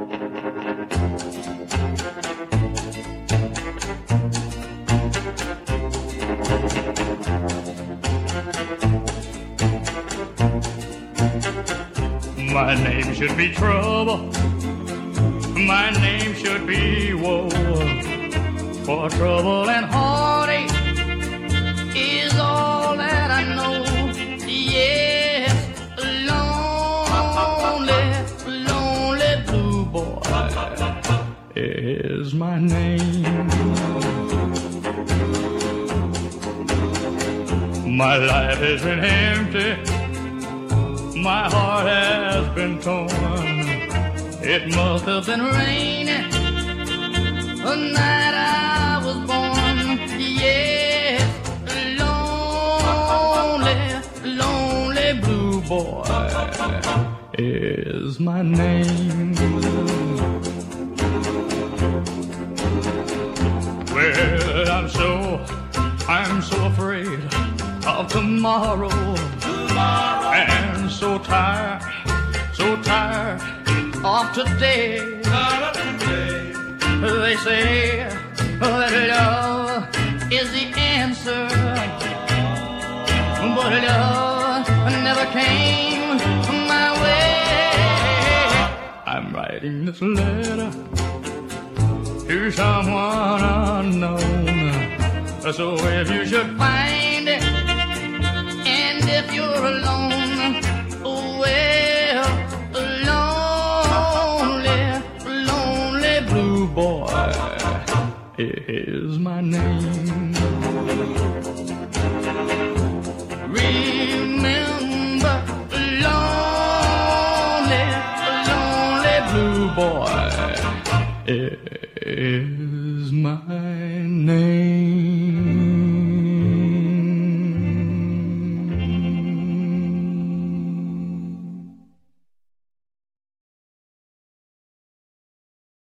My name should be trouble. My name should be woe. For trouble and heartache boy is my name. My life has been empty. My heart has been torn. It must have been raining the night I was born. Yes, lonely, lonely blue boy is my name. I'm so, afraid of tomorrow. And so tired, so tired of today. They say that love is the answer, but love never came my way. I'm writing this letter to someone. So if you should find it, and if you're alone, well, lonely, lonely blue boy is my name. Remember, lonely, lonely blue boy is my